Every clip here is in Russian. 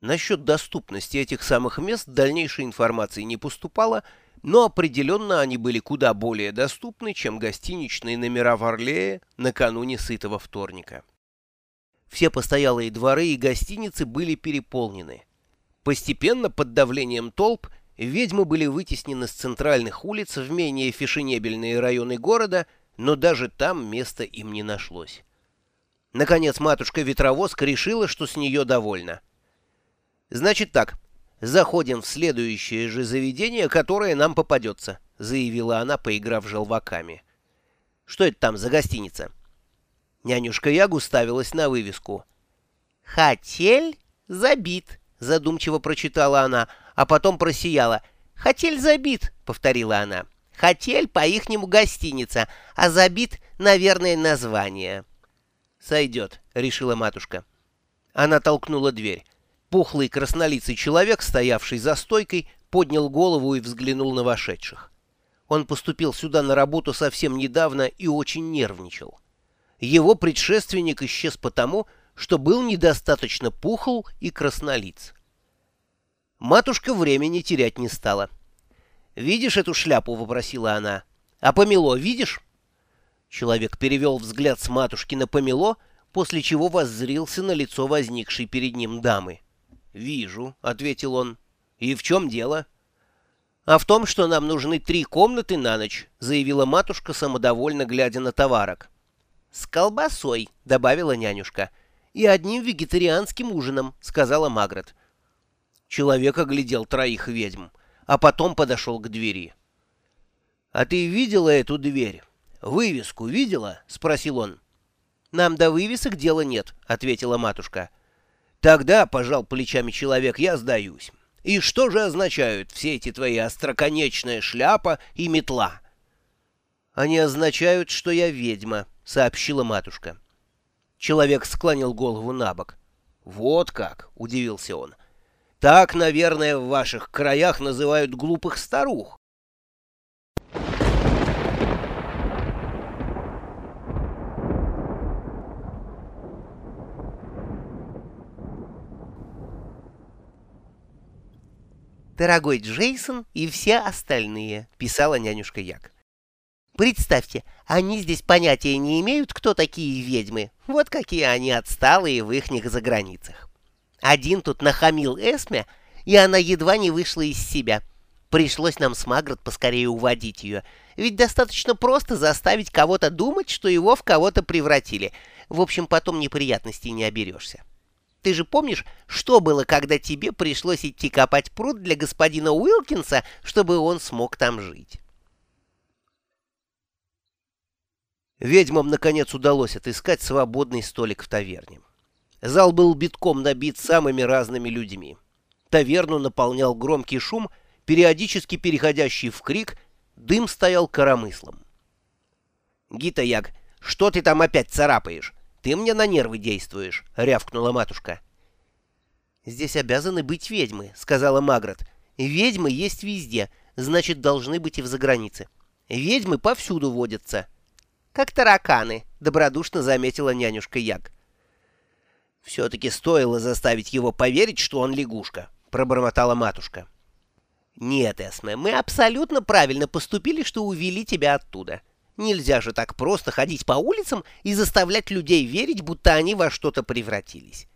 Насчет доступности этих самых мест дальнейшей информации не поступало, но определенно они были куда более доступны, чем гостиничные номера в Орлее накануне сытого вторника. Все постоялые дворы и гостиницы были переполнены. Постепенно, под давлением толп, ведьмы были вытеснены с центральных улиц в менее фешенебельные районы города, но даже там места им не нашлось. Наконец матушка-ветровозка решила, что с нее довольна. «Значит так, заходим в следующее же заведение, которое нам попадется», — заявила она, поиграв желваками. «Что это там за гостиница?» Нянюшка Ягу ставилась на вывеску. «Хотель забит», — задумчиво прочитала она, а потом просияла. «Хотель забит», — повторила она. «Хотель по-ихнему гостиница, а забит, наверное, название». «Сойдет», — решила матушка. Она толкнула дверь. Пухлый краснолицый человек, стоявший за стойкой, поднял голову и взглянул на вошедших. Он поступил сюда на работу совсем недавно и очень нервничал. Его предшественник исчез потому, что был недостаточно пухл и краснолиц. Матушка времени терять не стала. «Видишь эту шляпу?» — вопросила она. «А помело видишь?» Человек перевел взгляд с матушки на помело, после чего воззрился на лицо возникшей перед ним дамы. «Вижу», — ответил он. «И в чем дело?» «А в том, что нам нужны три комнаты на ночь», — заявила матушка, самодовольно глядя на товарок. «С колбасой», — добавила нянюшка. «И одним вегетарианским ужином», — сказала Магрот. Человек оглядел троих ведьм, а потом подошел к двери. «А ты видела эту дверь? Вывеску видела?» — спросил он. «Нам до вывесок дела нет», — ответила матушка. Тогда, пожал плечами человек, я сдаюсь. И что же означают все эти твои остроконечная шляпа и метла? Они означают, что я ведьма, сообщила матушка. Человек склонил голову на бок. Вот как, удивился он. Так, наверное, в ваших краях называют глупых старух. «Дорогой Джейсон и все остальные», — писала нянюшка Як. «Представьте, они здесь понятия не имеют, кто такие ведьмы. Вот какие они отсталые в ихних заграницах. Один тут нахамил Эсме, и она едва не вышла из себя. Пришлось нам с Магрот поскорее уводить ее, ведь достаточно просто заставить кого-то думать, что его в кого-то превратили. В общем, потом неприятностей не оберешься. Ты же помнишь, что было, когда тебе пришлось идти копать пруд для господина Уилкинса, чтобы он смог там жить? Ведьмам, наконец, удалось отыскать свободный столик в таверне. Зал был битком набит самыми разными людьми. Таверну наполнял громкий шум, периодически переходящий в крик, дым стоял коромыслом. «Гита Яг, что ты там опять царапаешь? «Ты мне на нервы действуешь», — рявкнула матушка. «Здесь обязаны быть ведьмы», — сказала Магрот. «Ведьмы есть везде, значит, должны быть и в загранице. Ведьмы повсюду водятся». «Как тараканы», — добродушно заметила нянюшка Яг. «Все-таки стоило заставить его поверить, что он лягушка», — пробормотала матушка. «Нет, Эсме, мы абсолютно правильно поступили, что увели тебя оттуда. Нельзя же так просто ходить по улицам и заставлять людей верить, будто они во что-то превратились.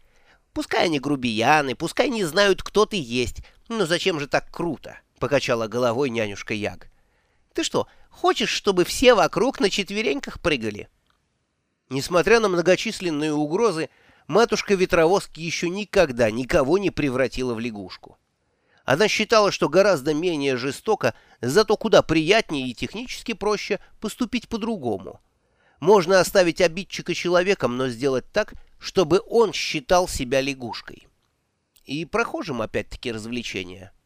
Пускай они грубияны, пускай не знают, кто ты есть, но зачем же так круто? — покачала головой нянюшка Яг. — Ты что, хочешь, чтобы все вокруг на четвереньках прыгали? Несмотря на многочисленные угрозы, матушка-ветровозки еще никогда никого не превратила в лягушку. Она считала, что гораздо менее жестоко, зато куда приятнее и технически проще поступить по-другому. Можно оставить обидчика человеком, но сделать так, чтобы он считал себя лягушкой. И прохожим опять-таки развлечения –